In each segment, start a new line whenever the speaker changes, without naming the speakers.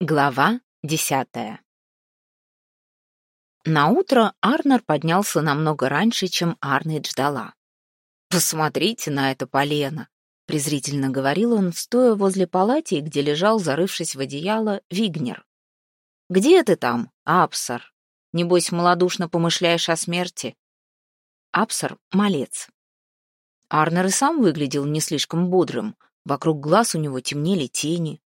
Глава десятая Наутро Арнер поднялся намного раньше, чем Арнейд ждала. «Посмотрите на это полено!» — презрительно говорил он, стоя возле палати, где лежал, зарывшись в одеяло, Вигнер. «Где ты там, Апсар? Небось, малодушно помышляешь о смерти?» Апсар — малец. Арнер и сам выглядел не слишком бодрым. Вокруг глаз у него темнели тени,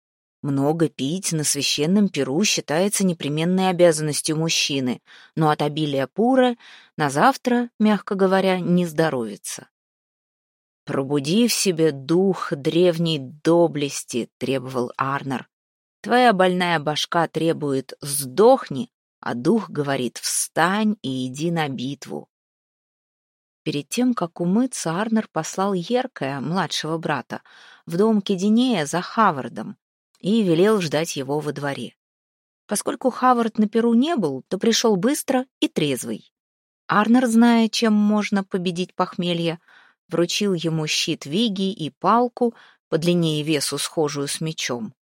много пить на священном перу считается непременной обязанностью мужчины, но от обилия пура на завтра, мягко говоря, не здоровится. «Пробуди в себе дух древней доблести», — требовал Арнер. «Твоя больная башка требует «сдохни», а дух говорит «встань и иди на битву». Перед тем, как умыться, Арнер послал Еркая, младшего брата, в дом Кединея за Хавардом, и велел ждать его во дворе. Поскольку Хавард на Перу не был, то пришел быстро и трезвый. Арнер, зная, чем можно победить похмелье, вручил ему щит Виги и палку, по длине и весу схожую с мечом.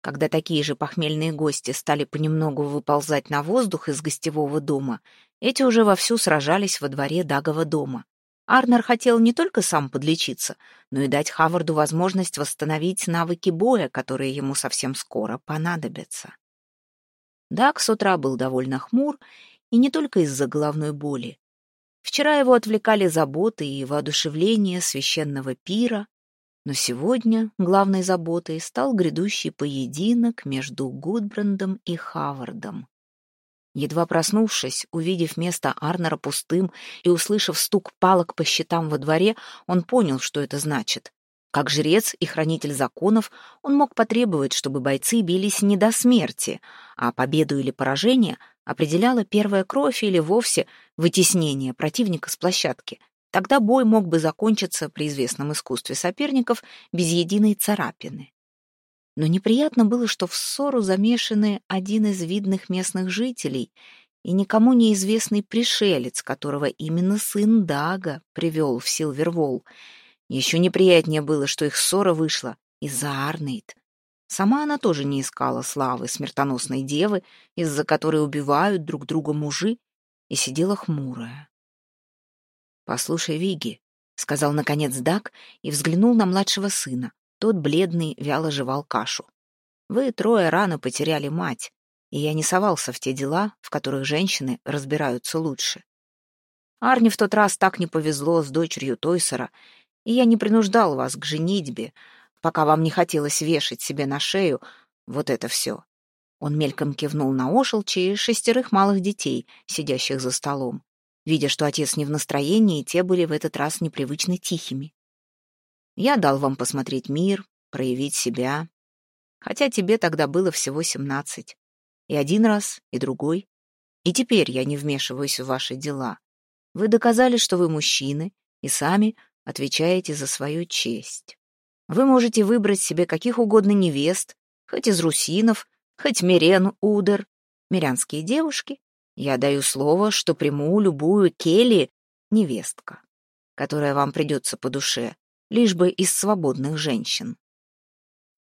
Когда такие же похмельные гости стали понемногу выползать на воздух из гостевого дома, эти уже вовсю сражались во дворе Дагова дома. Арнер хотел не только сам подлечиться, но и дать Хаварду возможность восстановить навыки боя, которые ему совсем скоро понадобятся. Даг с утра был довольно хмур, и не только из-за головной боли. Вчера его отвлекали заботы и воодушевление священного пира, но сегодня главной заботой стал грядущий поединок между Гудбрандом и Хавардом. Едва проснувшись, увидев место Арнера пустым и услышав стук палок по щитам во дворе, он понял, что это значит. Как жрец и хранитель законов, он мог потребовать, чтобы бойцы бились не до смерти, а победу или поражение определяла первая кровь или вовсе вытеснение противника с площадки. Тогда бой мог бы закончиться при известном искусстве соперников без единой царапины. Но неприятно было, что в ссору замешаны один из видных местных жителей и никому неизвестный пришелец, которого именно сын Дага привел в Силвервол. Еще неприятнее было, что их ссора вышла из-за Арнейд. Сама она тоже не искала славы смертоносной девы, из-за которой убивают друг друга мужи, и сидела хмурая. «Послушай, Виги», — сказал наконец Даг и взглянул на младшего сына. Тот, бледный, вяло жевал кашу. «Вы трое рано потеряли мать, и я не совался в те дела, в которых женщины разбираются лучше. Арне в тот раз так не повезло с дочерью Тойсера, и я не принуждал вас к женитьбе, пока вам не хотелось вешать себе на шею вот это все». Он мельком кивнул на ошелчи и шестерых малых детей, сидящих за столом. Видя, что отец не в настроении, те были в этот раз непривычно тихими. Я дал вам посмотреть мир, проявить себя. Хотя тебе тогда было всего семнадцать. И один раз, и другой. И теперь я не вмешиваюсь в ваши дела. Вы доказали, что вы мужчины, и сами отвечаете за свою честь. Вы можете выбрать себе каких угодно невест, хоть из русинов, хоть Мирен Удер, мирянские девушки. Я даю слово, что приму любую Келли невестка, которая вам придется по душе, лишь бы из свободных женщин.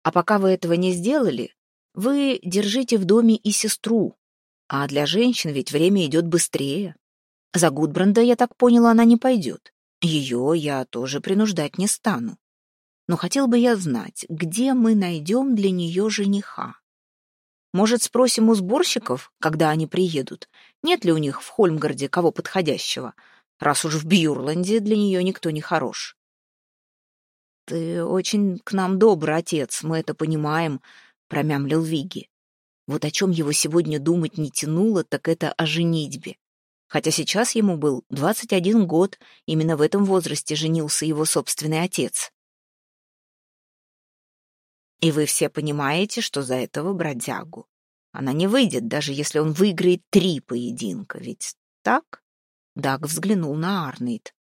А пока вы этого не сделали, вы держите в доме и сестру, а для женщин ведь время идет быстрее. За Гудбранда, я так поняла, она не пойдет. Ее я тоже принуждать не стану. Но хотел бы я знать, где мы найдем для нее жениха. Может, спросим у сборщиков, когда они приедут, нет ли у них в Хольмгарде кого подходящего, раз уж в Бьюрланде для нее никто не хорош. «Ты очень к нам добрый, отец, мы это понимаем», — промямлил Виги. Вот о чем его сегодня думать не тянуло, так это о женитьбе. Хотя сейчас ему был 21 год, именно в этом возрасте женился его собственный отец. И вы все понимаете, что за этого бродягу. Она не выйдет, даже если он выиграет три поединка, ведь так? Даг взглянул на Арнейд.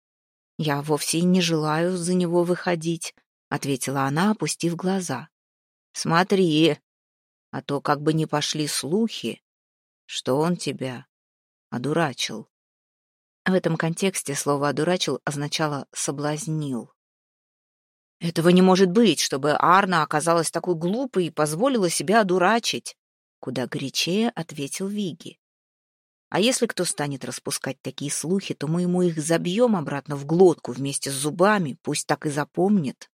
«Я вовсе не желаю за него выходить», — ответила она, опустив глаза. «Смотри, а то как бы не пошли слухи, что он тебя одурачил». В этом контексте слово «одурачил» означало «соблазнил». Этого не может быть, чтобы Арна оказалась такой глупой и позволила себя одурачить. куда горячее ответил Виги. А если кто станет распускать такие слухи, то мы ему их забьем обратно в глотку вместе с зубами, пусть так и запомнит.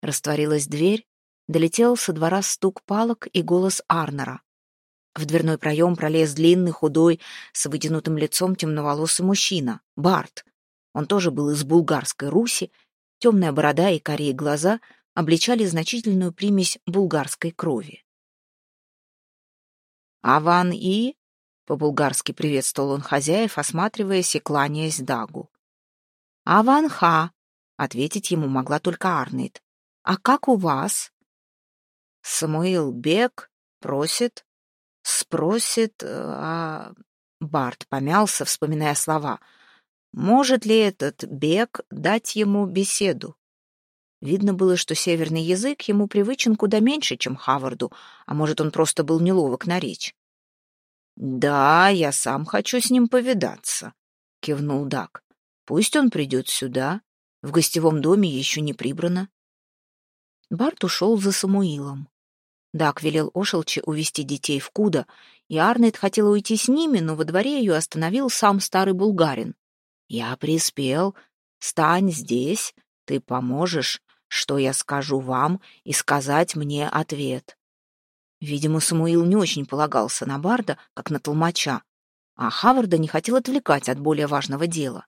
Растворилась дверь, долетел со двора стук палок и голос Арнера. В дверной проем пролез длинный, худой, с вытянутым лицом темноволосый мужчина, Барт. Он тоже был из булгарской Руси, темная борода и карие глаза обличали значительную примесь булгарской крови. «Аван и?» По-булгарски приветствовал он хозяев, осматриваясь и кланяясь Дагу. «Аванха», — ответить ему могла только Арнейд. «А как у вас?» Самуил Бек просит, спросит, э, а... Барт помялся, вспоминая слова. Может ли этот Бек дать ему беседу? Видно было, что северный язык ему привычен куда меньше, чем Хаварду, а может, он просто был неловок на речь. «Да, я сам хочу с ним повидаться», — кивнул Дак. «Пусть он придет сюда. В гостевом доме еще не прибрано». Барт ушел за Самуилом. Дак велел Ошелче увести детей в Куда, и Арнет хотела уйти с ними, но во дворе ее остановил сам старый булгарин. «Я приспел. Стань здесь. Ты поможешь, что я скажу вам, и сказать мне ответ. Видимо, Самуил не очень полагался на Барда, как на толмача, а Хаварда не хотел отвлекать от более важного дела.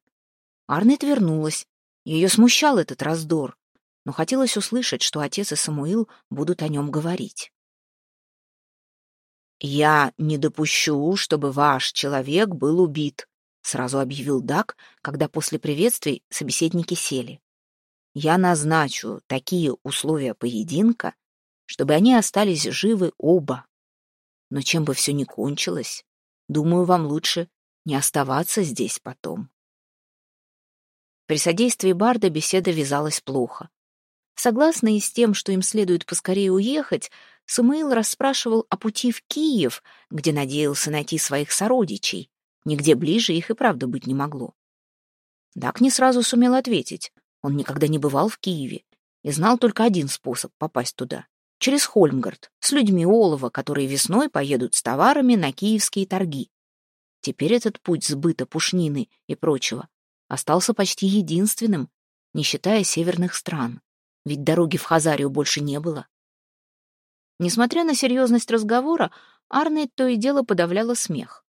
Арнет вернулась. Ее смущал этот раздор, но хотелось услышать, что отец и Самуил будут о нем говорить. «Я не допущу, чтобы ваш человек был убит», — сразу объявил Дак, когда после приветствий собеседники сели. «Я назначу такие условия поединка, чтобы они остались живы оба. Но чем бы все ни кончилось, думаю, вам лучше не оставаться здесь потом. При содействии Барда беседа вязалась плохо. Согласный с тем, что им следует поскорее уехать, Самуил расспрашивал о пути в Киев, где надеялся найти своих сородичей. Нигде ближе их и правда быть не могло. Дак не сразу сумел ответить. Он никогда не бывал в Киеве и знал только один способ попасть туда через Хольмгард, с людьми Олова, которые весной поедут с товарами на киевские торги. Теперь этот путь сбыта пушнины и прочего остался почти единственным, не считая северных стран, ведь дороги в Хазарию больше не было. Несмотря на серьезность разговора, Арнейд то и дело подавляла смех.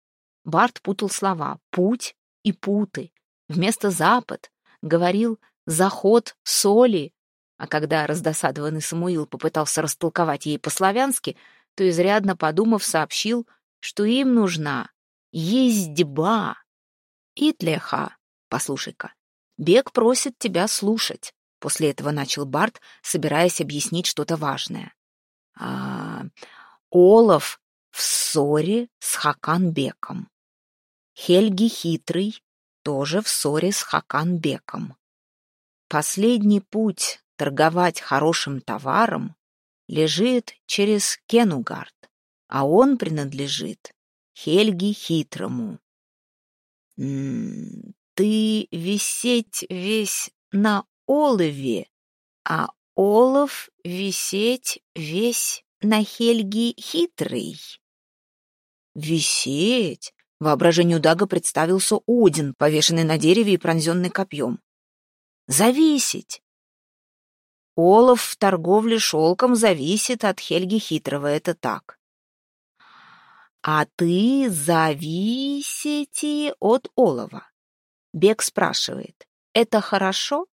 Барт путал слова «путь» и «путы». Вместо «запад» говорил «заход соли», а когда раздосадованный Самуил попытался растолковать ей по-славянски, то, изрядно подумав, сообщил, что им нужна ездьба. Итлеха, послушай-ка, Бег просит тебя слушать. После этого начал Барт, собираясь объяснить что-то важное. А, Олаф в ссоре с Хаканбеком. Хельги Хитрый тоже в ссоре с Хаканбеком. Последний путь торговать хорошим товаром лежит через Кенугард, а он принадлежит Хельги Хитрому. ты висеть весь на олове, а олов висеть весь на Хельги Хитрый. Висеть! Воображению Дага представился Один, повешенный на дереве и пронзенный копьем. Зависеть! Олаф в торговле шелком зависит от Хельги Хитрого, это так. А ты зависите от Олова. Бег спрашивает, это хорошо?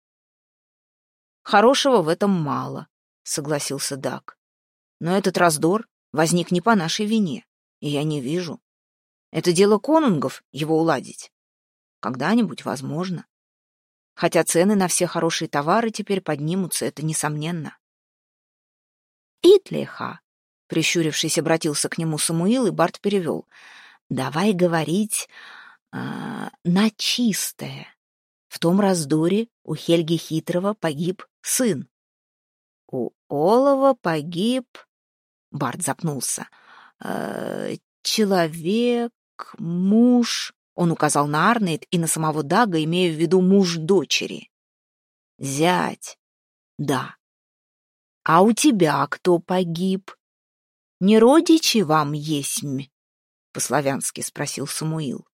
Хорошего в этом мало, согласился Дак. Но этот раздор возник не по нашей вине, и я не вижу. Это дело конунгов его уладить. Когда-нибудь возможно хотя цены на все хорошие товары теперь поднимутся, это несомненно. «Итлиха», — прищурившись, обратился к нему Самуил, и Барт перевел, «давай говорить э, на чистое. В том раздоре у Хельги Хитрого погиб сын. У Олова погиб...» Барт запнулся. «Э, «Человек, муж...» Он указал на Арнейд и на самого Дага, имея в виду муж дочери. «Зять. Да. А у тебя кто погиб?» не родичи вам есмь?» — по-славянски спросил Самуил.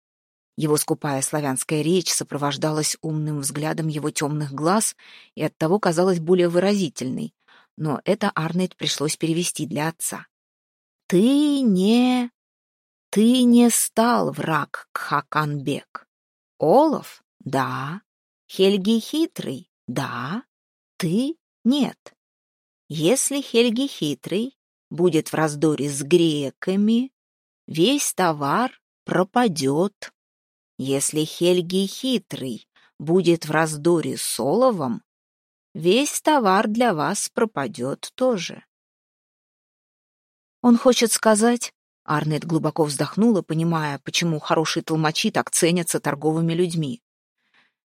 Его скупая славянская речь сопровождалась умным взглядом его темных глаз и оттого казалась более выразительной, но это Арнольд пришлось перевести для отца. «Ты не... ты не стал враг Кхаканбек. Олов? Да. Хельги хитрый? Да. Ты? Нет. Если Хельги хитрый будет в раздоре с греками, весь товар пропадет. Если Хельги хитрый будет в раздоре с Оловом, весь товар для вас пропадет тоже. Он хочет сказать, Арнет глубоко вздохнула, понимая, почему хорошие толмачи так ценятся торговыми людьми,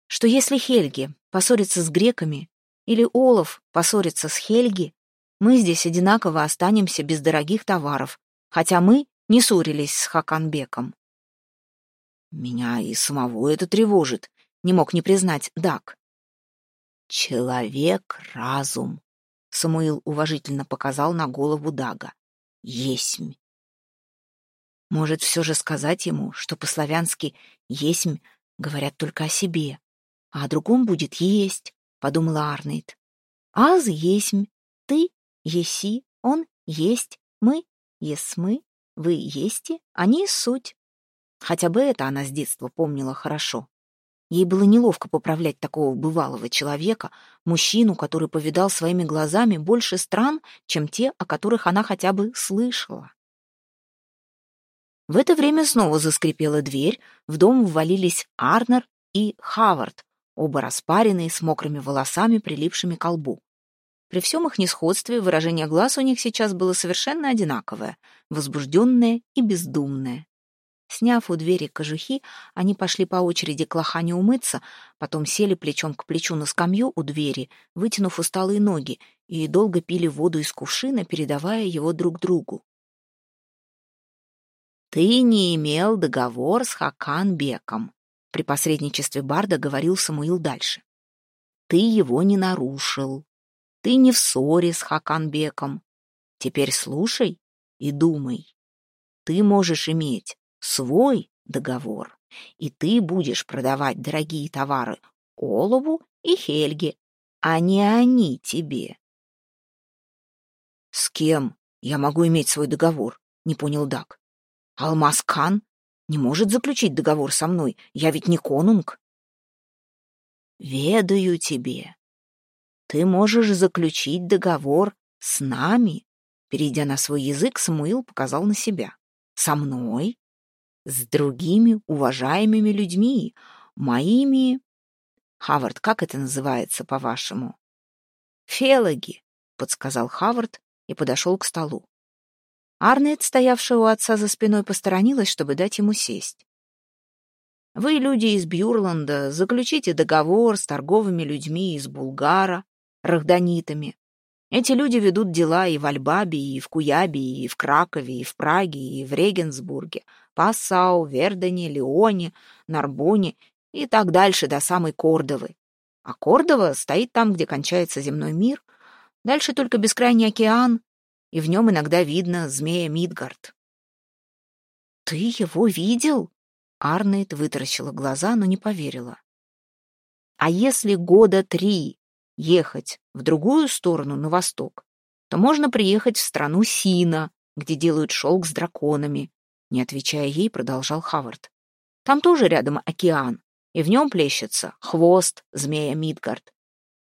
что если Хельги поссорится с греками или Олов поссорится с Хельги, мы здесь одинаково останемся без дорогих товаров, хотя мы не ссорились с Хаканбеком. Меня и самого это тревожит, не мог не признать Дак. Человек — разум, Самуил уважительно показал на голову Дага. Есмь. Может, все же сказать ему, что по-славянски «есмь» говорят только о себе, а о другом будет «есть», — подумала Арнейд. «Аз есмь, ты еси, он есть, мы есмы, вы есте, они суть». Хотя бы это она с детства помнила хорошо. Ей было неловко поправлять такого бывалого человека, мужчину, который повидал своими глазами больше стран, чем те, о которых она хотя бы слышала. В это время снова заскрипела дверь, в дом ввалились Арнер и Хавард, оба распаренные, с мокрыми волосами, прилипшими к лбу. При всем их несходстве выражение глаз у них сейчас было совершенно одинаковое, возбужденное и бездумное. Сняв у двери кожухи, они пошли по очереди к лохане умыться, потом сели плечом к плечу на скамью у двери, вытянув усталые ноги, и долго пили воду из кувшина, передавая его друг другу. «Ты не имел договор с Хакан-беком», — при посредничестве Барда говорил Самуил дальше. «Ты его не нарушил. Ты не в ссоре с Хакан-беком. Теперь слушай и думай. Ты можешь иметь свой договор, и ты будешь продавать дорогие товары Олову и Хельге, а не они тебе». «С кем я могу иметь свой договор?» — не понял Дак. Алмаз-хан не может заключить договор со мной, я ведь не конунг. Ведаю тебе. Ты можешь заключить договор с нами. Перейдя на свой язык, Самуил показал на себя. Со мной? С другими уважаемыми людьми, моими... Хавард, как это называется, по-вашему? Фелаги, подсказал Хавард и подошел к столу. Арнет, стоявшая у отца за спиной, посторонилась, чтобы дать ему сесть. «Вы, люди из Бьюрланда, заключите договор с торговыми людьми из Булгара, рахданитами. Эти люди ведут дела и в Альбабе, и в Куябе, и в Кракове, и в Праге, и в Регенсбурге, Пассау, Вердене, Леоне, Нарбоне и так дальше до самой Кордовы. А Кордова стоит там, где кончается земной мир. Дальше только бескрайний океан, и в нем иногда видно змея Мидгард. «Ты его видел?» Арнейд вытаращила глаза, но не поверила. «А если года три ехать в другую сторону, на восток, то можно приехать в страну Сина, где делают шелк с драконами», не отвечая ей, продолжал Хавард. «Там тоже рядом океан, и в нем плещется хвост змея Мидгард.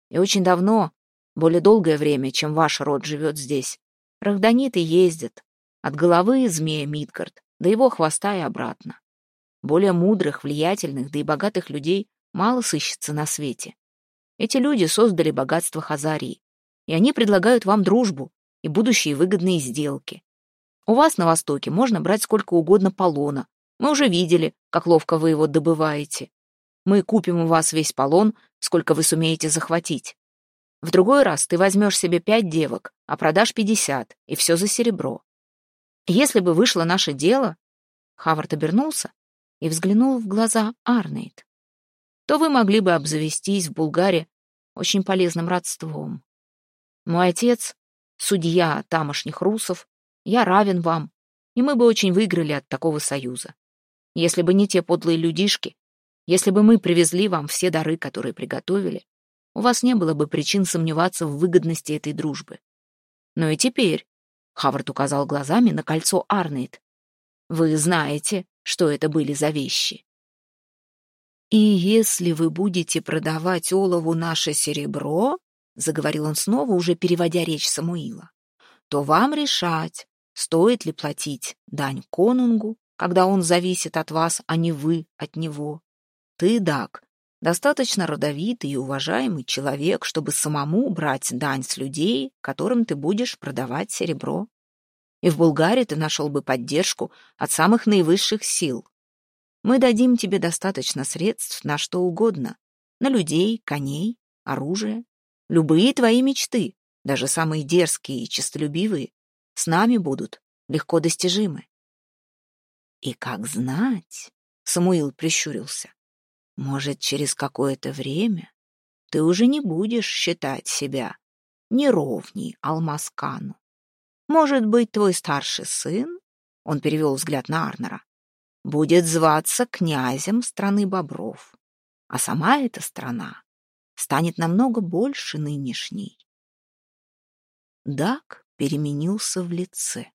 И очень давно, более долгое время, чем ваш род живет здесь, Рахданиты ездят. От головы змея Мидгард до его хвоста и обратно. Более мудрых, влиятельных, да и богатых людей мало сыщется на свете. Эти люди создали богатство Хазарии, и они предлагают вам дружбу и будущие выгодные сделки. У вас на Востоке можно брать сколько угодно полона. Мы уже видели, как ловко вы его добываете. Мы купим у вас весь полон, сколько вы сумеете захватить. В другой раз ты возьмешь себе пять девок, а продашь пятьдесят, и все за серебро. Если бы вышло наше дело, Хавард обернулся и взглянул в глаза Арнейд, то вы могли бы обзавестись в Булгаре очень полезным родством. Мой отец — судья тамошних русов, Я равен вам, и мы бы очень выиграли от такого союза. Если бы не те подлые людишки, если бы мы привезли вам все дары, которые приготовили, у вас не было бы причин сомневаться в выгодности этой дружбы. Но и теперь, — Хавард указал глазами на кольцо Арнейд, — вы знаете, что это были за вещи. «И если вы будете продавать Олову наше серебро, — заговорил он снова, уже переводя речь Самуила, — то вам решать, стоит ли платить дань конунгу, когда он зависит от вас, а не вы от него. Ты, Дак, достаточно родовитый и уважаемый человек, чтобы самому брать дань с людей, которым ты будешь продавать серебро. И в Булгарии ты нашел бы поддержку от самых наивысших сил. Мы дадим тебе достаточно средств на что угодно, на людей, коней, оружие. Любые твои мечты, даже самые дерзкие и честолюбивые, с нами будут легко достижимы. И как знать, Самуил прищурился, может, через какое-то время ты уже не будешь считать себя неровней Алмаскану. Может быть, твой старший сын, он перевел взгляд на Арнера, будет зваться князем страны бобров, а сама эта страна станет намного больше нынешней. Дак переменился в лице.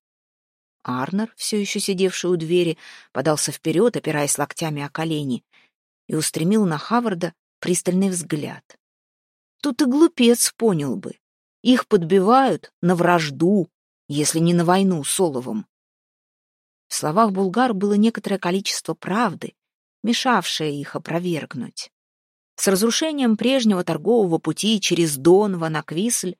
Арнер, все еще сидевший у двери, подался вперед, опираясь локтями о колени, и устремил на Хаварда пристальный взгляд. Тут и глупец понял бы. Их подбивают на вражду, если не на войну с Оловом. В словах Булгар было некоторое количество правды, мешавшее их опровергнуть. С разрушением прежнего торгового пути через Донва на Квисль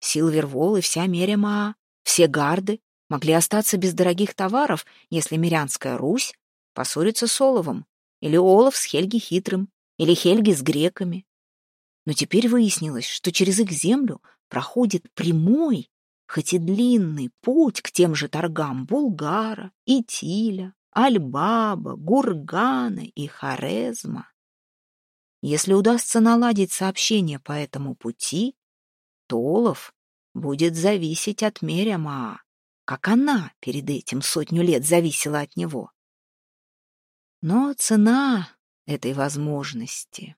Силвервол и вся Меремаа, все гарды могли остаться без дорогих товаров, если Мирянская Русь поссорится с Оловом, или Олов с Хельги Хитрым, или Хельги с греками. Но теперь выяснилось, что через их землю проходит прямой, хоть и длинный путь к тем же торгам Булгара, Итиля, Альбаба, Гургана и Хорезма. Если удастся наладить сообщение по этому пути, то Олов будет зависеть от Мерямаа, как она перед этим сотню лет зависела от него. Но цена этой возможности.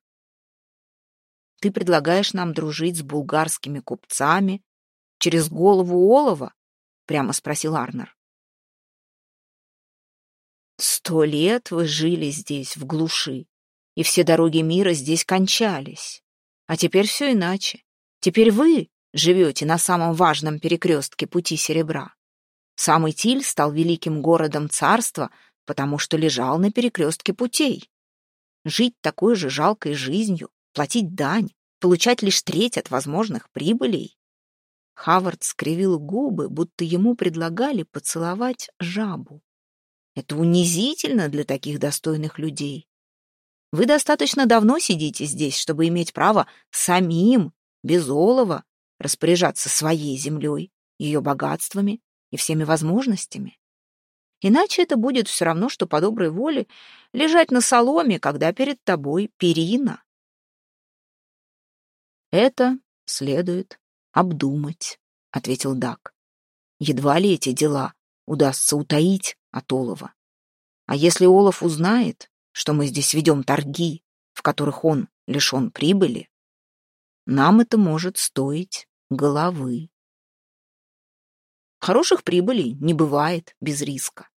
Ты предлагаешь нам дружить с булгарскими купцами, Через голову олова? Прямо спросил Арнер. Сто лет вы жили здесь, в глуши, и все дороги мира здесь кончались. А теперь все иначе. Теперь вы живете на самом важном перекрестке пути серебра. Самый Тиль стал великим городом царства, потому что лежал на перекрестке путей. Жить такой же жалкой жизнью, платить дань, получать лишь треть от возможных прибылей. Хавард скривил губы, будто ему предлагали поцеловать жабу. Это унизительно для таких достойных людей. Вы достаточно давно сидите здесь, чтобы иметь право самим, без олова, распоряжаться своей землей, ее богатствами и всеми возможностями. Иначе это будет все равно, что по доброй воле лежать на соломе, когда перед тобой перина. Это следует обдумать, — ответил Дак. Едва ли эти дела удастся утаить от Олова. А если Олов узнает, что мы здесь ведем торги, в которых он лишен прибыли, нам это может стоить головы. Хороших прибылей не бывает без риска.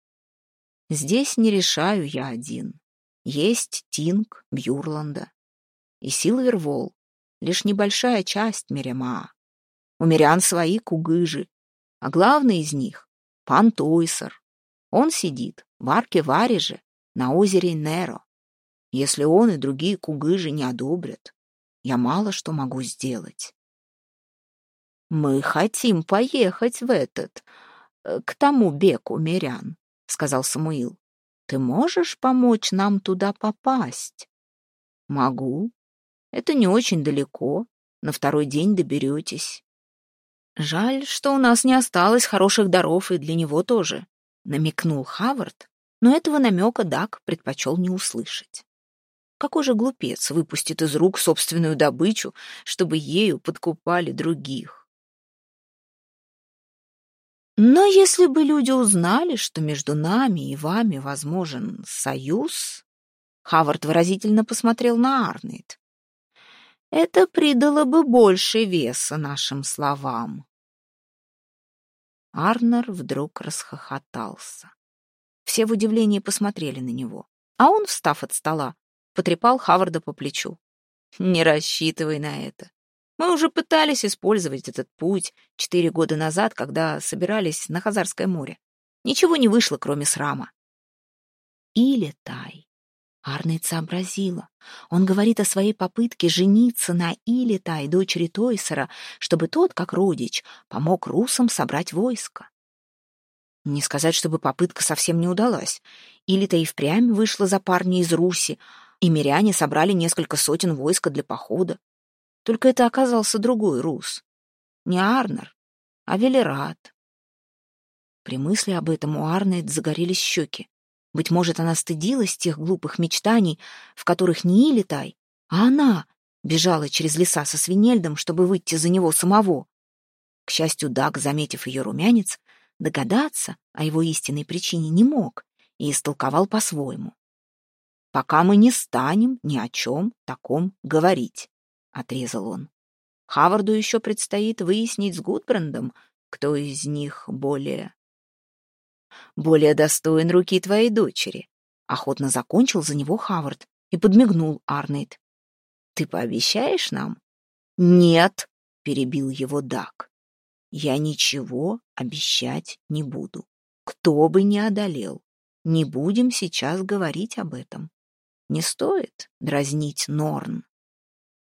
Здесь не решаю я один. Есть Тинг Бьюрланда и Силвервол, лишь небольшая часть Меремаа. У мирян свои кугыжи, а главный из них — пан Тойсер. Он сидит в арке Варежи на озере Неро. Если он и другие кугыжи не одобрят, я мало что могу сделать. «Мы хотим поехать в этот, э, к тому беку мирян», — сказал Самуил. «Ты можешь помочь нам туда попасть?» «Могу. Это не очень далеко. На второй день доберетесь. «Жаль, что у нас не осталось хороших даров и для него тоже», — намекнул Хавард, но этого намека Дак предпочел не услышать. Какой же глупец выпустит из рук собственную добычу, чтобы ею подкупали других? Но если бы люди узнали, что между нами и вами возможен союз, Хавард выразительно посмотрел на Арнейд. Это придало бы больше веса нашим словам. Арнер вдруг расхохотался. Все в удивлении посмотрели на него, а он, встав от стола, потрепал Хаварда по плечу. «Не рассчитывай на это. Мы уже пытались использовать этот путь четыре года назад, когда собирались на Хазарское море. Ничего не вышло, кроме срама. Или Тай. Арнейд сообразила. Он говорит о своей попытке жениться на Илитай, дочери Тойсера, чтобы тот, как родич, помог русам собрать войско. Не сказать, чтобы попытка совсем не удалась. Илита и впрямь вышла за парня из Руси, и миряне собрали несколько сотен войска для похода. Только это оказался другой рус. Не Арнер, а Велерат. При мысли об этом у Арнейд загорелись щеки. Быть может, она стыдилась тех глупых мечтаний, в которых не Илитай, а она бежала через леса со свинельдом, чтобы выйти за него самого. К счастью, Даг, заметив ее румянец, догадаться о его истинной причине не мог и истолковал по-своему. «Пока мы не станем ни о чем таком говорить», — отрезал он. «Хаварду еще предстоит выяснить с Гудбрандом, кто из них более более достоин руки твоей дочери. Охотно закончил за него Хавард и подмигнул Арнейд. Ты пообещаешь нам? Нет, перебил его Дак. Я ничего обещать не буду. Кто бы ни одолел. Не будем сейчас говорить об этом. Не стоит дразнить Норн.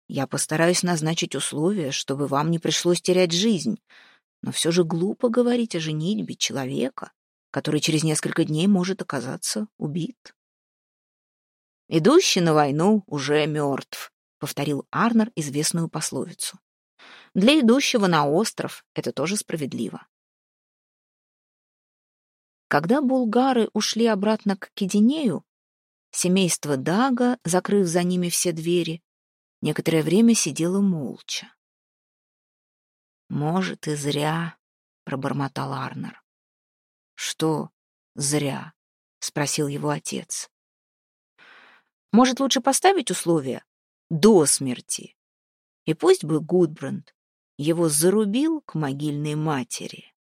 Я постараюсь назначить условия, чтобы вам не пришлось терять жизнь, но все же глупо говорить о женитьбе человека, который через несколько дней может оказаться убит. «Идущий на войну уже мертв», — повторил Арнер известную пословицу. «Для идущего на остров это тоже справедливо». Когда булгары ушли обратно к Кединею, семейство Дага, закрыв за ними все двери, некоторое время сидело молча. «Может, и зря», — пробормотал Арнер. «Что зря?» — спросил его отец. «Может, лучше поставить условия? До смерти. И пусть бы Гудбранд его зарубил к могильной матери».